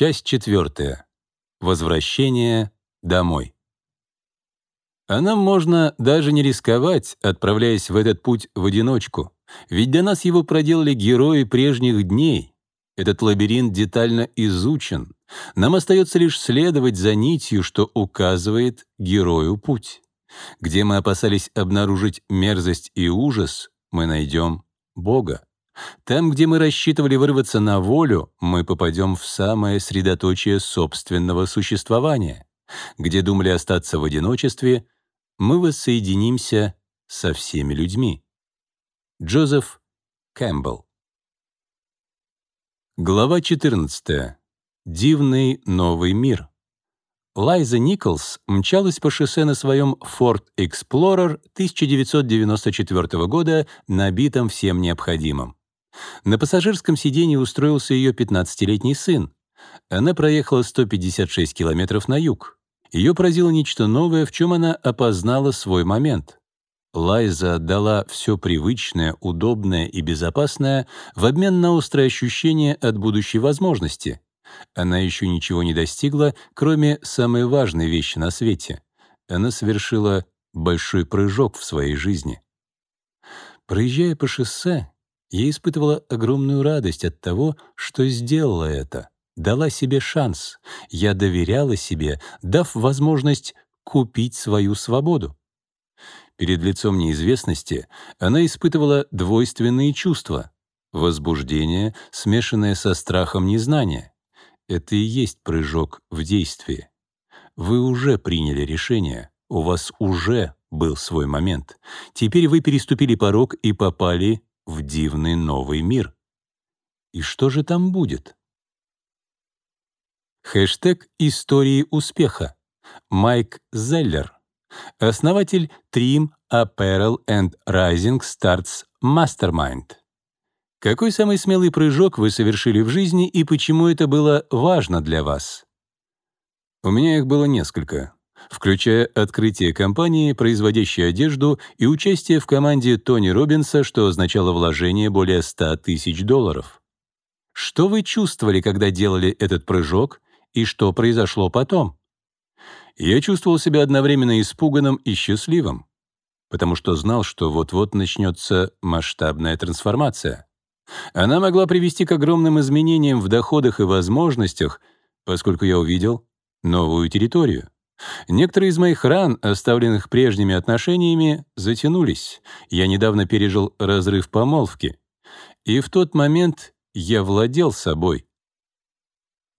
Часть четвертая. Возвращение домой. А нам можно даже не рисковать, отправляясь в этот путь в одиночку. Ведь для нас его проделали герои прежних дней. Этот лабиринт детально изучен. Нам остается лишь следовать за нитью, что указывает герою путь. Где мы опасались обнаружить мерзость и ужас, мы найдем Бога. Там, где мы рассчитывали вырваться на волю, мы попадем в самое средоточие собственного существования. Где думали остаться в одиночестве, мы воссоединимся со всеми людьми. Джозеф Кэмпбелл Глава 14. Дивный новый мир. Лайза Николс мчалась по шоссе на своем Ford Explorer 1994 года, набитом всем необходимым. На пассажирском сиденье устроился ее 15-летний сын. Она проехала 156 километров на юг. Ее поразило нечто новое, в чем она опознала свой момент. Лайза отдала все привычное, удобное и безопасное в обмен на острое ощущение от будущей возможности. Она еще ничего не достигла, кроме самой важной вещи на свете. Она совершила большой прыжок в своей жизни. Проезжая по шоссе, я испытывала огромную радость от того, что сделала это, дала себе шанс. Я доверяла себе, дав возможность купить свою свободу. Перед лицом неизвестности она испытывала двойственные чувства — возбуждение, смешанное со страхом незнания. Это и есть прыжок в действие. Вы уже приняли решение, у вас уже был свой момент. Теперь вы переступили порог и попали в дивный новый мир. И что же там будет? Хэштег «Истории успеха». Майк Зеллер. Основатель Trim Apparel and Rising Starts Mastermind. Какой самый смелый прыжок вы совершили в жизни и почему это было важно для вас? У меня их было несколько включая открытие компании, производящей одежду, и участие в команде Тони Робинса, что означало вложение более 100 тысяч долларов. Что вы чувствовали, когда делали этот прыжок, и что произошло потом? Я чувствовал себя одновременно испуганным и счастливым, потому что знал, что вот-вот начнется масштабная трансформация. Она могла привести к огромным изменениям в доходах и возможностях, поскольку я увидел новую территорию. Некоторые из моих ран, оставленных прежними отношениями, затянулись. Я недавно пережил разрыв помолвки. И в тот момент я владел собой.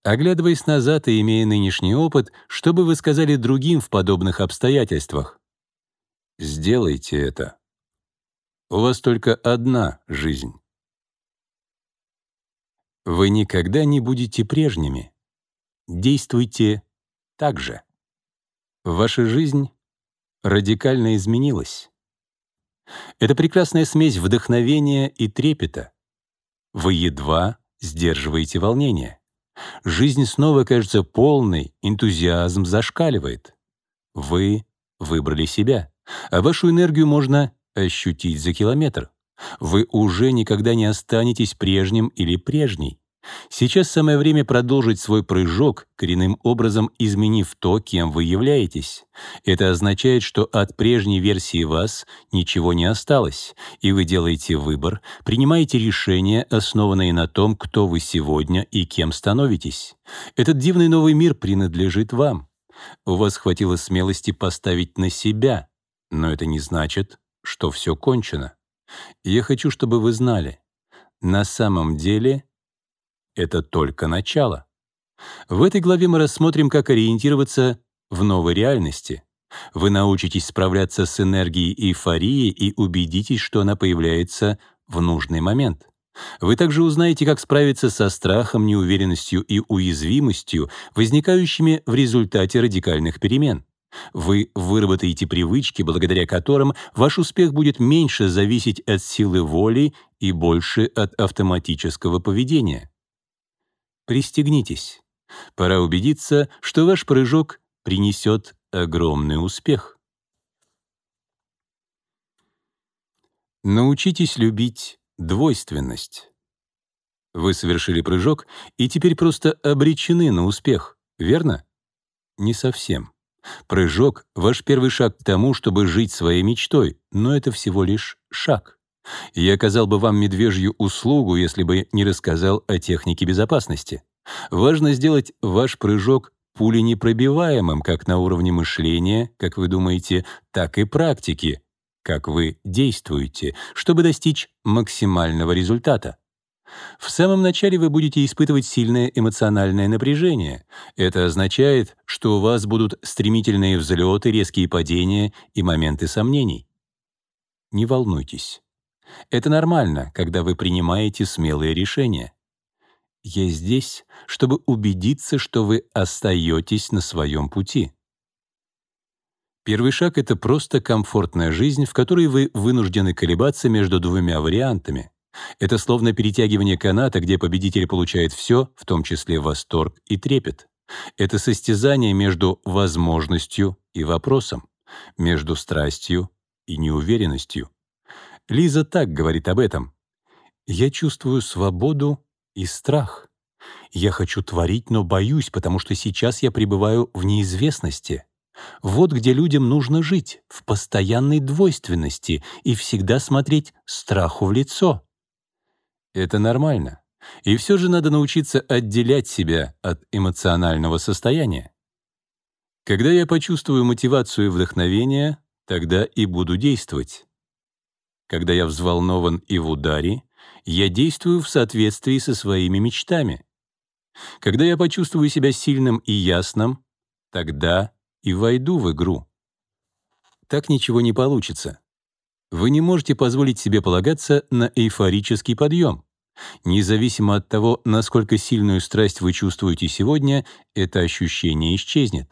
Оглядываясь назад и имея нынешний опыт, что бы вы сказали другим в подобных обстоятельствах? Сделайте это. У вас только одна жизнь. Вы никогда не будете прежними. Действуйте так же. Ваша жизнь радикально изменилась. Это прекрасная смесь вдохновения и трепета. Вы едва сдерживаете волнение. Жизнь снова кажется полной, энтузиазм зашкаливает. Вы выбрали себя, а вашу энергию можно ощутить за километр. Вы уже никогда не останетесь прежним или прежней. Сейчас самое время продолжить свой прыжок, коренным образом изменив то, кем вы являетесь. Это означает, что от прежней версии вас ничего не осталось, и вы делаете выбор, принимаете решения, основанные на том, кто вы сегодня и кем становитесь. Этот дивный новый мир принадлежит вам. У вас хватило смелости поставить на себя, но это не значит, что все кончено. Я хочу, чтобы вы знали, на самом деле — это только начало. В этой главе мы рассмотрим, как ориентироваться в новой реальности. Вы научитесь справляться с энергией эйфории и убедитесь, что она появляется в нужный момент. Вы также узнаете, как справиться со страхом, неуверенностью и уязвимостью, возникающими в результате радикальных перемен. Вы выработаете привычки, благодаря которым ваш успех будет меньше зависеть от силы воли и больше от автоматического поведения. Пристегнитесь. Пора убедиться, что ваш прыжок принесет огромный успех. Научитесь любить двойственность. Вы совершили прыжок и теперь просто обречены на успех, верно? Не совсем. Прыжок — ваш первый шаг к тому, чтобы жить своей мечтой, но это всего лишь шаг. Я оказал бы вам медвежью услугу, если бы не рассказал о технике безопасности. Важно сделать ваш прыжок пуленепробиваемым как на уровне мышления, как вы думаете, так и практики, как вы действуете, чтобы достичь максимального результата. В самом начале вы будете испытывать сильное эмоциональное напряжение. Это означает, что у вас будут стремительные взлеты, резкие падения и моменты сомнений. Не волнуйтесь. Это нормально, когда вы принимаете смелые решения. Я здесь, чтобы убедиться, что вы остаетесь на своем пути. Первый шаг — это просто комфортная жизнь, в которой вы вынуждены колебаться между двумя вариантами. Это словно перетягивание каната, где победитель получает все, в том числе восторг и трепет. Это состязание между возможностью и вопросом, между страстью и неуверенностью. Лиза так говорит об этом. «Я чувствую свободу и страх. Я хочу творить, но боюсь, потому что сейчас я пребываю в неизвестности. Вот где людям нужно жить, в постоянной двойственности и всегда смотреть страху в лицо». Это нормально. И все же надо научиться отделять себя от эмоционального состояния. Когда я почувствую мотивацию и вдохновение, тогда и буду действовать. Когда я взволнован и в ударе, я действую в соответствии со своими мечтами. Когда я почувствую себя сильным и ясным, тогда и войду в игру. Так ничего не получится. Вы не можете позволить себе полагаться на эйфорический подъем. Независимо от того, насколько сильную страсть вы чувствуете сегодня, это ощущение исчезнет.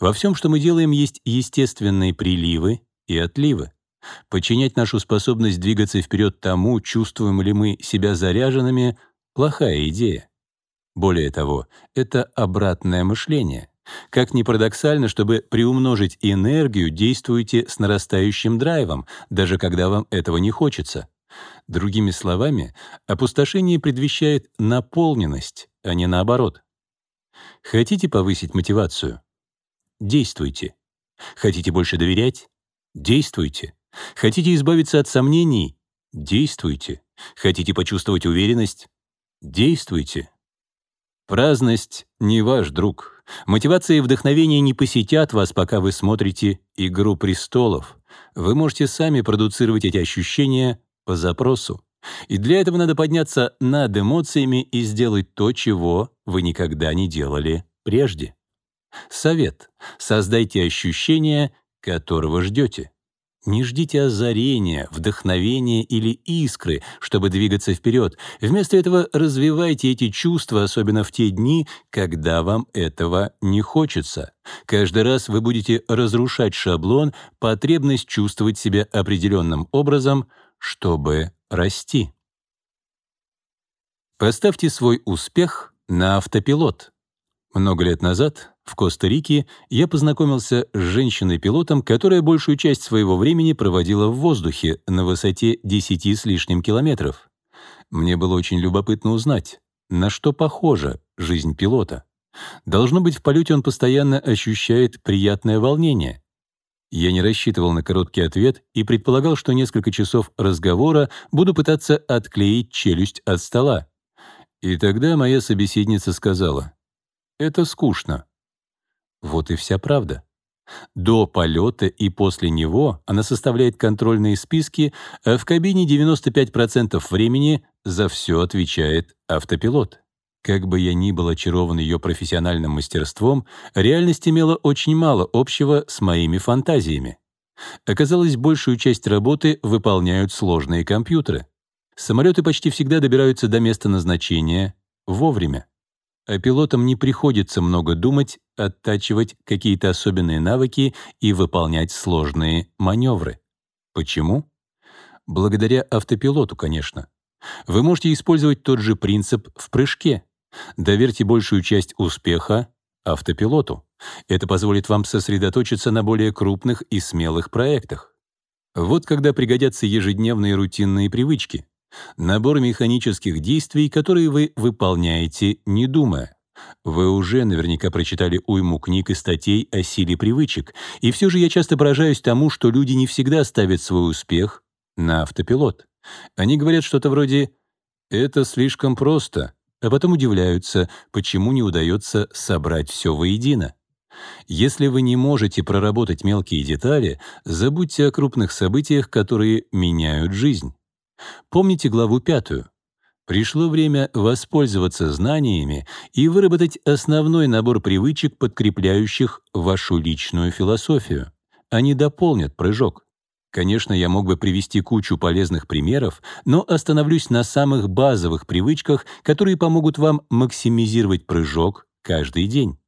Во всем, что мы делаем, есть естественные приливы и отливы. Подчинять нашу способность двигаться вперед тому, чувствуем ли мы себя заряженными — плохая идея. Более того, это обратное мышление. Как ни парадоксально, чтобы приумножить энергию, действуйте с нарастающим драйвом, даже когда вам этого не хочется. Другими словами, опустошение предвещает наполненность, а не наоборот. Хотите повысить мотивацию? Действуйте. Хотите больше доверять? Действуйте. Хотите избавиться от сомнений? Действуйте. Хотите почувствовать уверенность? Действуйте. Праздность — не ваш друг. Мотивация и вдохновение не посетят вас, пока вы смотрите «Игру престолов». Вы можете сами продуцировать эти ощущения по запросу. И для этого надо подняться над эмоциями и сделать то, чего вы никогда не делали прежде. Совет. Создайте ощущение, которого ждете. Не ждите озарения, вдохновения или искры, чтобы двигаться вперед. Вместо этого развивайте эти чувства, особенно в те дни, когда вам этого не хочется. Каждый раз вы будете разрушать шаблон, потребность чувствовать себя определенным образом, чтобы расти. Поставьте свой успех на автопилот. Много лет назад в Коста-Рике я познакомился с женщиной-пилотом, которая большую часть своего времени проводила в воздухе на высоте 10 с лишним километров. Мне было очень любопытно узнать, на что похожа жизнь пилота. Должно быть, в полете он постоянно ощущает приятное волнение. Я не рассчитывал на короткий ответ и предполагал, что несколько часов разговора буду пытаться отклеить челюсть от стола. И тогда моя собеседница сказала, «Это скучно». Вот и вся правда. До полета и после него она составляет контрольные списки, а в кабине 95% времени за все отвечает автопилот. Как бы я ни был очарован ее профессиональным мастерством, реальность имела очень мало общего с моими фантазиями. Оказалось, большую часть работы выполняют сложные компьютеры. Самолеты почти всегда добираются до места назначения вовремя. А пилотам не приходится много думать, оттачивать какие-то особенные навыки и выполнять сложные маневры. Почему? Благодаря автопилоту, конечно. Вы можете использовать тот же принцип в прыжке. Доверьте большую часть успеха автопилоту. Это позволит вам сосредоточиться на более крупных и смелых проектах. Вот когда пригодятся ежедневные рутинные привычки. Набор механических действий, которые вы выполняете, не думая. Вы уже наверняка прочитали уйму книг и статей о силе привычек, и все же я часто поражаюсь тому, что люди не всегда ставят свой успех на автопилот. Они говорят что-то вроде «это слишком просто», а потом удивляются, почему не удается собрать все воедино. Если вы не можете проработать мелкие детали, забудьте о крупных событиях, которые меняют жизнь. Помните главу пятую. Пришло время воспользоваться знаниями и выработать основной набор привычек, подкрепляющих вашу личную философию. Они дополнят прыжок. Конечно, я мог бы привести кучу полезных примеров, но остановлюсь на самых базовых привычках, которые помогут вам максимизировать прыжок каждый день.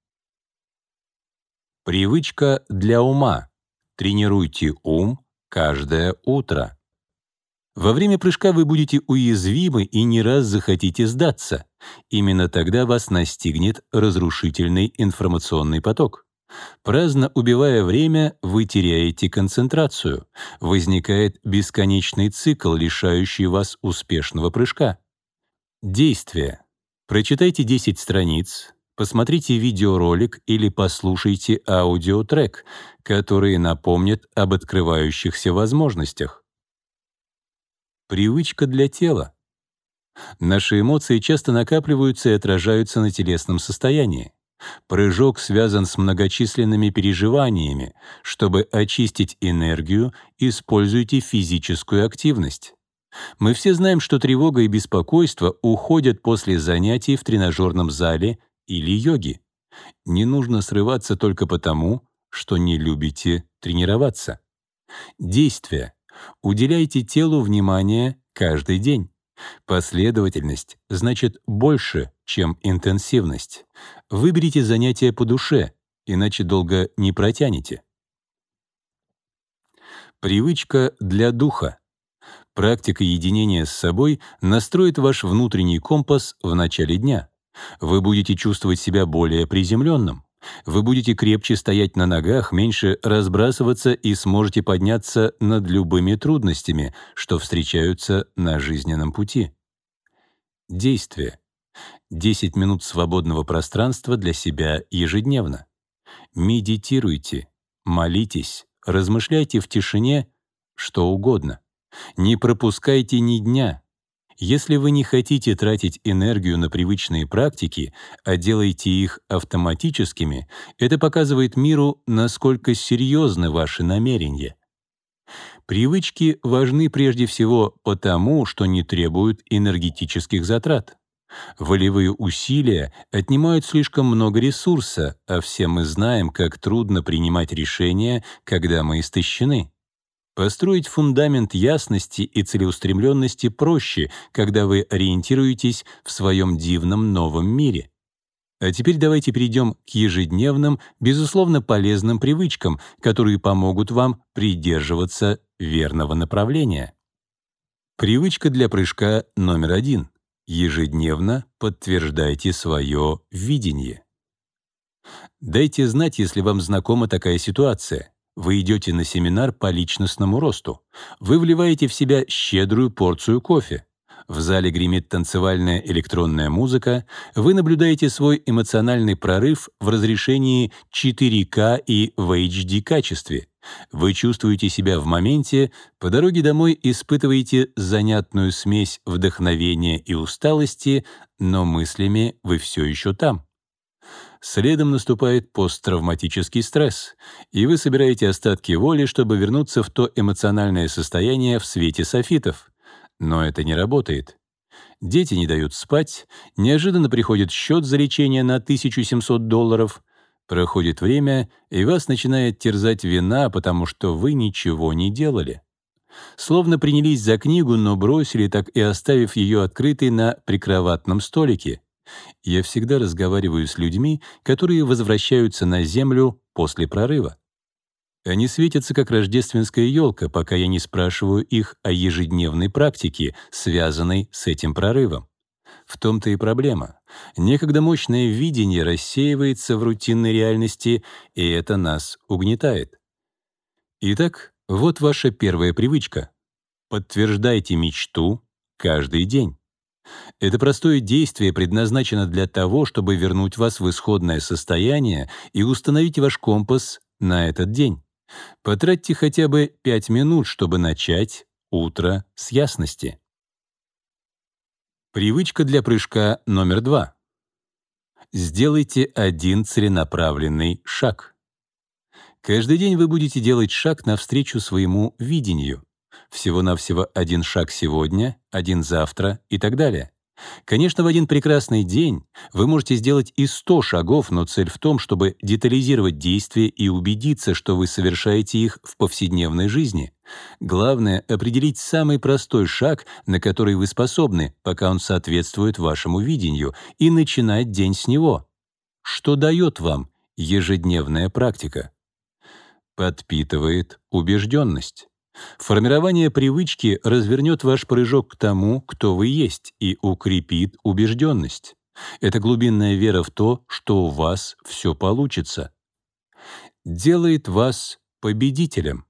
Привычка для ума. Тренируйте ум каждое утро. Во время прыжка вы будете уязвимы и не раз захотите сдаться. Именно тогда вас настигнет разрушительный информационный поток. Праздно убивая время, вы теряете концентрацию. Возникает бесконечный цикл, лишающий вас успешного прыжка. Действие. Прочитайте 10 страниц, посмотрите видеоролик или послушайте аудиотрек, которые напомнят об открывающихся возможностях. Привычка для тела. Наши эмоции часто накапливаются и отражаются на телесном состоянии. Прыжок связан с многочисленными переживаниями. Чтобы очистить энергию, используйте физическую активность. Мы все знаем, что тревога и беспокойство уходят после занятий в тренажерном зале или йоги. Не нужно срываться только потому, что не любите тренироваться. Действие. Уделяйте телу внимание каждый день. Последовательность значит больше, чем интенсивность. Выберите занятие по душе, иначе долго не протянете. Привычка для духа. Практика единения с собой настроит ваш внутренний компас в начале дня. Вы будете чувствовать себя более приземленным. Вы будете крепче стоять на ногах, меньше разбрасываться и сможете подняться над любыми трудностями, что встречаются на жизненном пути. Действие. 10 минут свободного пространства для себя ежедневно. Медитируйте, молитесь, размышляйте в тишине, что угодно. Не пропускайте ни дня, если вы не хотите тратить энергию на привычные практики, а делаете их автоматическими, это показывает миру, насколько серьезны ваши намерения. Привычки важны прежде всего потому, что не требуют энергетических затрат. Волевые усилия отнимают слишком много ресурса, а все мы знаем, как трудно принимать решения, когда мы истощены. Построить фундамент ясности и целеустремленности проще, когда вы ориентируетесь в своем дивном новом мире. А теперь давайте перейдем к ежедневным, безусловно полезным привычкам, которые помогут вам придерживаться верного направления. Привычка для прыжка номер один. Ежедневно подтверждайте свое видение. Дайте знать, если вам знакома такая ситуация. Вы идете на семинар по личностному росту. Вы вливаете в себя щедрую порцию кофе. В зале гремит танцевальная электронная музыка. Вы наблюдаете свой эмоциональный прорыв в разрешении 4К и в HD качестве. Вы чувствуете себя в моменте, по дороге домой испытываете занятную смесь вдохновения и усталости, но мыслями вы все еще там. Следом наступает посттравматический стресс, и вы собираете остатки воли, чтобы вернуться в то эмоциональное состояние в свете софитов. Но это не работает. Дети не дают спать, неожиданно приходит счет за лечение на 1700 долларов. Проходит время, и вас начинает терзать вина, потому что вы ничего не делали. Словно принялись за книгу, но бросили, так и оставив ее открытой на прикроватном столике. Я всегда разговариваю с людьми, которые возвращаются на Землю после прорыва. Они светятся, как рождественская елка, пока я не спрашиваю их о ежедневной практике, связанной с этим прорывом. В том-то и проблема. Некогда мощное видение рассеивается в рутинной реальности, и это нас угнетает. Итак, вот ваша первая привычка. Подтверждайте мечту каждый день. Это простое действие предназначено для того, чтобы вернуть вас в исходное состояние и установить ваш компас на этот день. Потратьте хотя бы 5 минут, чтобы начать утро с ясности. Привычка для прыжка номер два. Сделайте один целенаправленный шаг. Каждый день вы будете делать шаг навстречу своему видению. Всего-навсего один шаг сегодня, один завтра и так далее. Конечно, в один прекрасный день вы можете сделать и 100 шагов, но цель в том, чтобы детализировать действия и убедиться, что вы совершаете их в повседневной жизни. Главное — определить самый простой шаг, на который вы способны, пока он соответствует вашему видению, и начинать день с него. Что дает вам ежедневная практика? Подпитывает убежденность. Формирование привычки развернет ваш прыжок к тому, кто вы есть, и укрепит убежденность. Это глубинная вера в то, что у вас все получится. Делает вас победителем.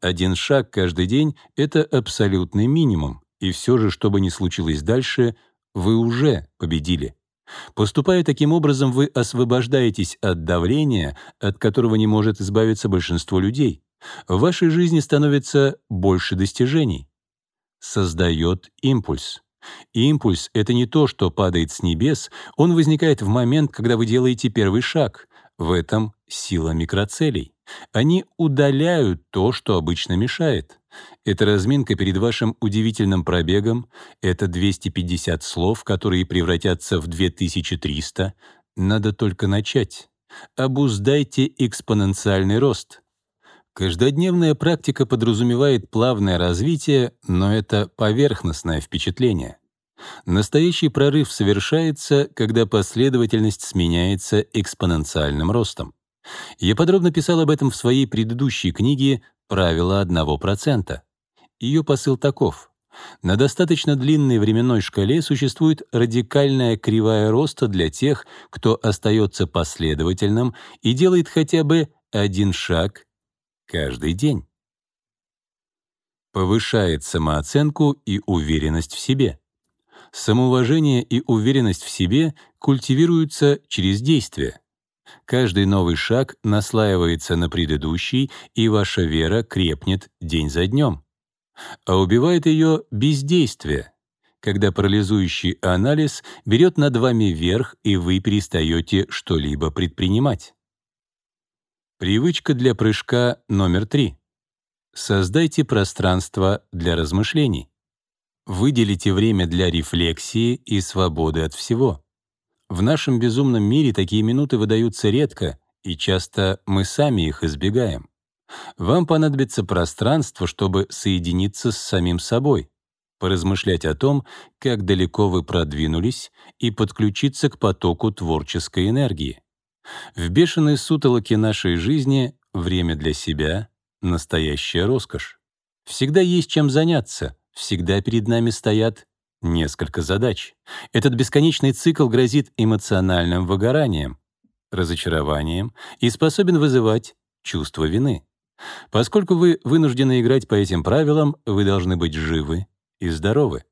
Один шаг каждый день — это абсолютный минимум, и все же, что бы ни случилось дальше, вы уже победили. Поступая таким образом, вы освобождаетесь от давления, от которого не может избавиться большинство людей. В вашей жизни становится больше достижений. Создает импульс. Импульс — это не то, что падает с небес, он возникает в момент, когда вы делаете первый шаг. В этом сила микроцелей. Они удаляют то, что обычно мешает. Это разминка перед вашим удивительным пробегом, это 250 слов, которые превратятся в 2300. Надо только начать. Обуздайте экспоненциальный рост. Каждодневная практика подразумевает плавное развитие, но это поверхностное впечатление. Настоящий прорыв совершается, когда последовательность сменяется экспоненциальным ростом. Я подробно писал об этом в своей предыдущей книге «Правило одного процента». Ее посыл таков. На достаточно длинной временной шкале существует радикальная кривая роста для тех, кто остается последовательным и делает хотя бы один шаг каждый день. Повышает самооценку и уверенность в себе. Самоуважение и уверенность в себе культивируются через действие. Каждый новый шаг наслаивается на предыдущий, и ваша вера крепнет день за днем. А убивает ее бездействие, когда парализующий анализ берет над вами верх, и вы перестаете что-либо предпринимать. Привычка для прыжка номер три. Создайте пространство для размышлений. Выделите время для рефлексии и свободы от всего. В нашем безумном мире такие минуты выдаются редко, и часто мы сами их избегаем. Вам понадобится пространство, чтобы соединиться с самим собой, поразмышлять о том, как далеко вы продвинулись, и подключиться к потоку творческой энергии. В бешеной сутолоке нашей жизни время для себя — настоящая роскошь. Всегда есть чем заняться, всегда перед нами стоят несколько задач. Этот бесконечный цикл грозит эмоциональным выгоранием, разочарованием и способен вызывать чувство вины. Поскольку вы вынуждены играть по этим правилам, вы должны быть живы и здоровы.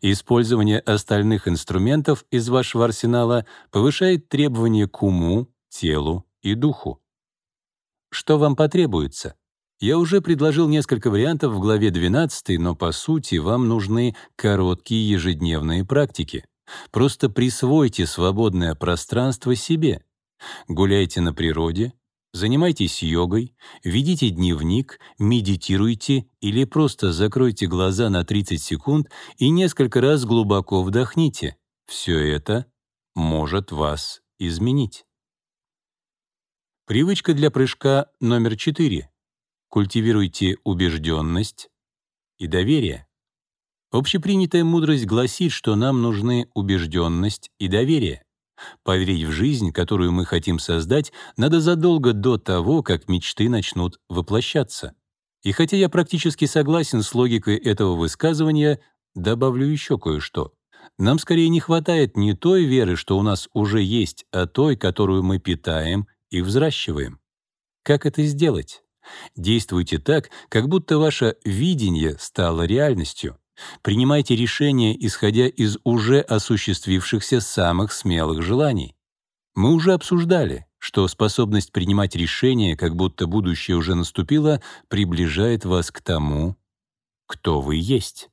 Использование остальных инструментов из вашего арсенала повышает требования к уму, телу и духу. Что вам потребуется? Я уже предложил несколько вариантов в главе 12, но по сути вам нужны короткие ежедневные практики. Просто присвойте свободное пространство себе. Гуляйте на природе, занимайтесь йогой, ведите дневник, медитируйте или просто закройте глаза на 30 секунд и несколько раз глубоко вдохните. Все это может вас изменить. Привычка для прыжка номер 4. Культивируйте убежденность и доверие. Общепринятая мудрость гласит, что нам нужны убежденность и доверие. Поверить в жизнь, которую мы хотим создать, надо задолго до того, как мечты начнут воплощаться. И хотя я практически согласен с логикой этого высказывания, добавлю еще кое-что. Нам скорее не хватает не той веры, что у нас уже есть, а той, которую мы питаем и взращиваем. Как это сделать? Действуйте так, как будто ваше видение стало реальностью. Принимайте решения, исходя из уже осуществившихся самых смелых желаний. Мы уже обсуждали, что способность принимать решения, как будто будущее уже наступило, приближает вас к тому, кто вы есть.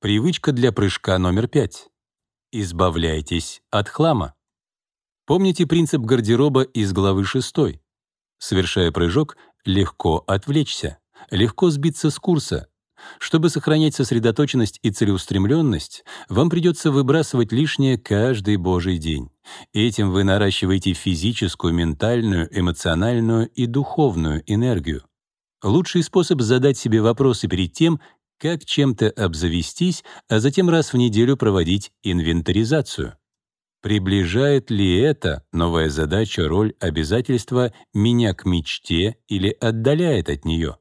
Привычка для прыжка номер пять. Избавляйтесь от хлама. Помните принцип гардероба из главы 6. Совершая прыжок, легко отвлечься, легко сбиться с курса. Чтобы сохранять сосредоточенность и целеустремленность, вам придется выбрасывать лишнее каждый божий день. Этим вы наращиваете физическую, ментальную, эмоциональную и духовную энергию. Лучший способ задать себе вопросы перед тем, как чем-то обзавестись, а затем раз в неделю проводить инвентаризацию. Приближает ли это, новая задача, роль обязательства, меня к мечте или отдаляет от нее?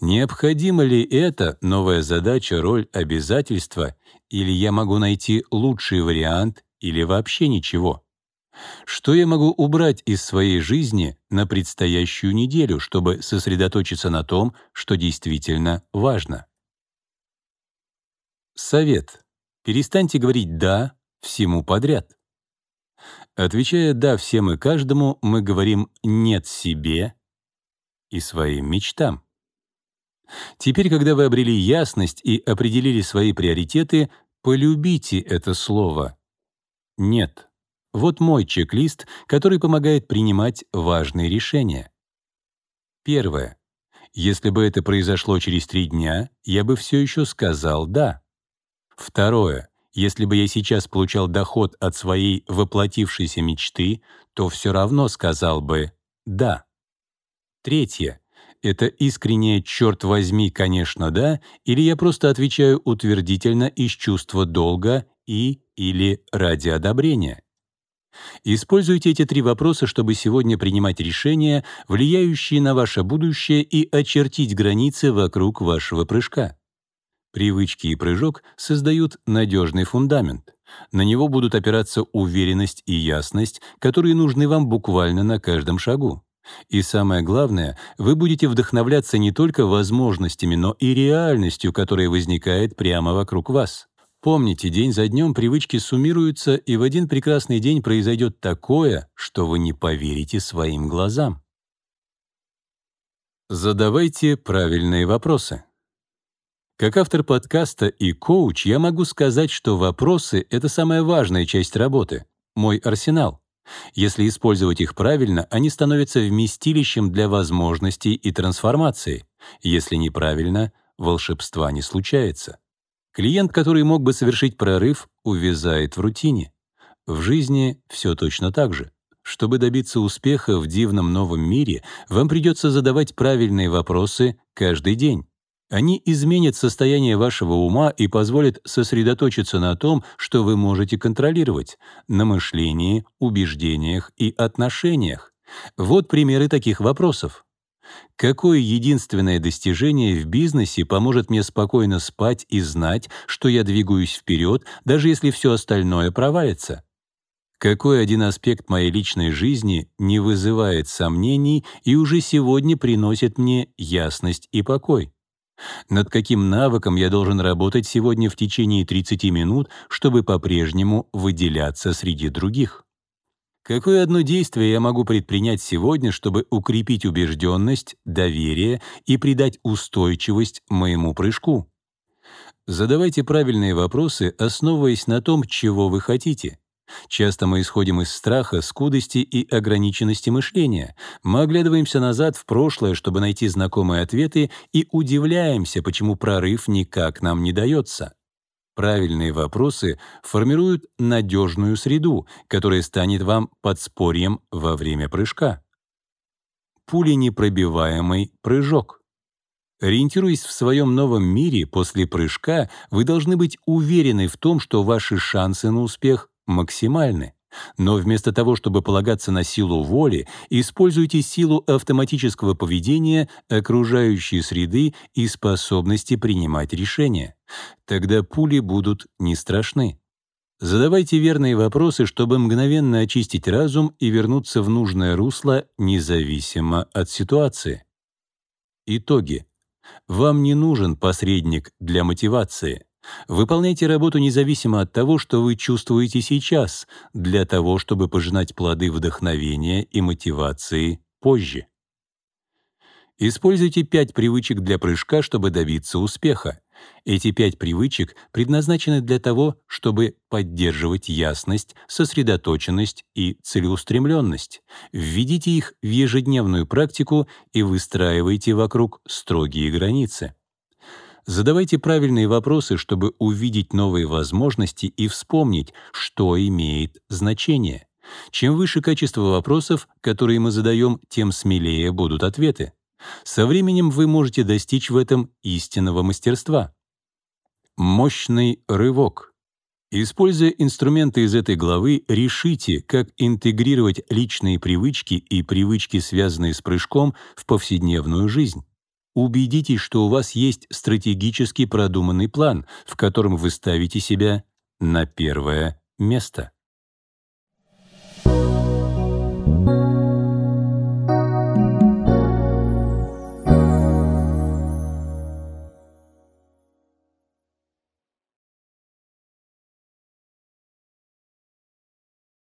Необходима ли это, новая задача, роль обязательства, или я могу найти лучший вариант, или вообще ничего? Что я могу убрать из своей жизни на предстоящую неделю, чтобы сосредоточиться на том, что действительно важно? Совет. Перестаньте говорить «да» всему подряд. Отвечая «да» всем и каждому, мы говорим «нет» себе и своим мечтам. Теперь, когда вы обрели ясность и определили свои приоритеты, полюбите это слово «нет». Вот мой чек-лист, который помогает принимать важные решения. Первое. Если бы это произошло через три дня, я бы все еще сказал «да». Второе. Если бы я сейчас получал доход от своей воплотившейся мечты, то все равно сказал бы «да». Третье. Это искреннее «черт возьми, конечно, да» или я просто отвечаю утвердительно из чувства долга и или ради одобрения? Используйте эти три вопроса, чтобы сегодня принимать решения, влияющие на ваше будущее и очертить границы вокруг вашего прыжка. Привычки и прыжок создают надежный фундамент. На него будут опираться уверенность и ясность, которые нужны вам буквально на каждом шагу. И самое главное, вы будете вдохновляться не только возможностями, но и реальностью, которая возникает прямо вокруг вас. Помните, день за днем привычки суммируются, и в один прекрасный день произойдет такое, что вы не поверите своим глазам. Задавайте правильные вопросы. Как автор подкаста и коуч, я могу сказать, что вопросы — это самая важная часть работы, мой арсенал. Если использовать их правильно, они становятся вместилищем для возможностей и трансформации. Если неправильно, волшебства не случается. Клиент, который мог бы совершить прорыв, увязает в рутине. В жизни все точно так же. Чтобы добиться успеха в дивном новом мире, вам придется задавать правильные вопросы каждый день. Они изменят состояние вашего ума и позволят сосредоточиться на том, что вы можете контролировать — на мышлении, убеждениях и отношениях. Вот примеры таких вопросов. Какое единственное достижение в бизнесе поможет мне спокойно спать и знать, что я двигаюсь вперед, даже если все остальное провалится? Какой один аспект моей личной жизни не вызывает сомнений и уже сегодня приносит мне ясность и покой? Над каким навыком я должен работать сегодня в течение 30 минут, чтобы по-прежнему выделяться среди других? Какое одно действие я могу предпринять сегодня, чтобы укрепить убежденность, доверие и придать устойчивость моему прыжку? Задавайте правильные вопросы, основываясь на том, чего вы хотите. Часто мы исходим из страха, скудости и ограниченности мышления. Мы оглядываемся назад в прошлое, чтобы найти знакомые ответы, и удивляемся, почему прорыв никак нам не дается. Правильные вопросы формируют надежную среду, которая станет вам подспорьем во время прыжка. Пуленепробиваемый прыжок. Ориентируясь в своем новом мире после прыжка, вы должны быть уверены в том, что ваши шансы на успех максимальны. Но вместо того, чтобы полагаться на силу воли, используйте силу автоматического поведения, окружающей среды и способности принимать решения. Тогда пули будут не страшны. Задавайте верные вопросы, чтобы мгновенно очистить разум и вернуться в нужное русло, независимо от ситуации. Итоги. Вам не нужен посредник для мотивации. Выполняйте работу независимо от того, что вы чувствуете сейчас, для того, чтобы пожинать плоды вдохновения и мотивации позже. Используйте пять привычек для прыжка, чтобы добиться успеха. Эти пять привычек предназначены для того, чтобы поддерживать ясность, сосредоточенность и целеустремленность. Введите их в ежедневную практику и выстраивайте вокруг строгие границы. Задавайте правильные вопросы, чтобы увидеть новые возможности и вспомнить, что имеет значение. Чем выше качество вопросов, которые мы задаем, тем смелее будут ответы. Со временем вы можете достичь в этом истинного мастерства. Мощный рывок. Используя инструменты из этой главы, решите, как интегрировать личные привычки и привычки, связанные с прыжком, в повседневную жизнь. Убедитесь, что у вас есть стратегически продуманный план, в котором вы ставите себя на первое место.